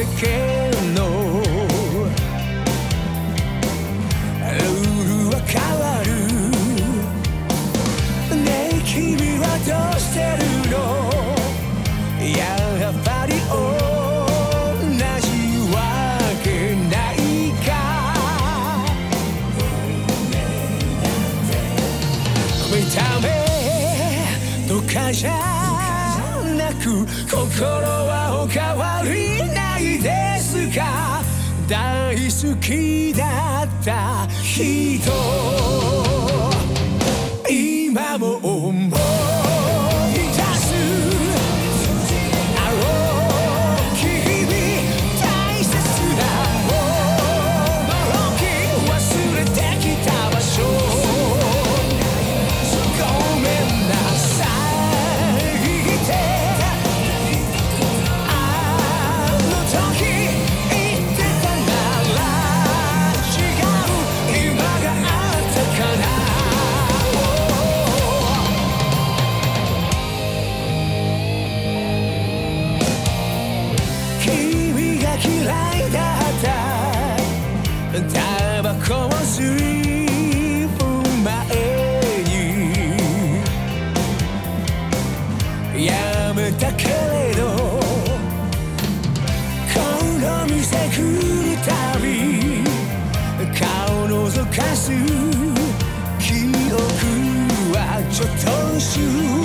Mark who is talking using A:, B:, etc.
A: 世間のルールは変わる。ねえ君はどうしてるの？やっぱり同じわけないか。見た目とかじゃなく心はお変わりないですか？大好きだった人。今も思う。ずいにやめたけれどの店来るたび顔かす記憶はちょっと薄い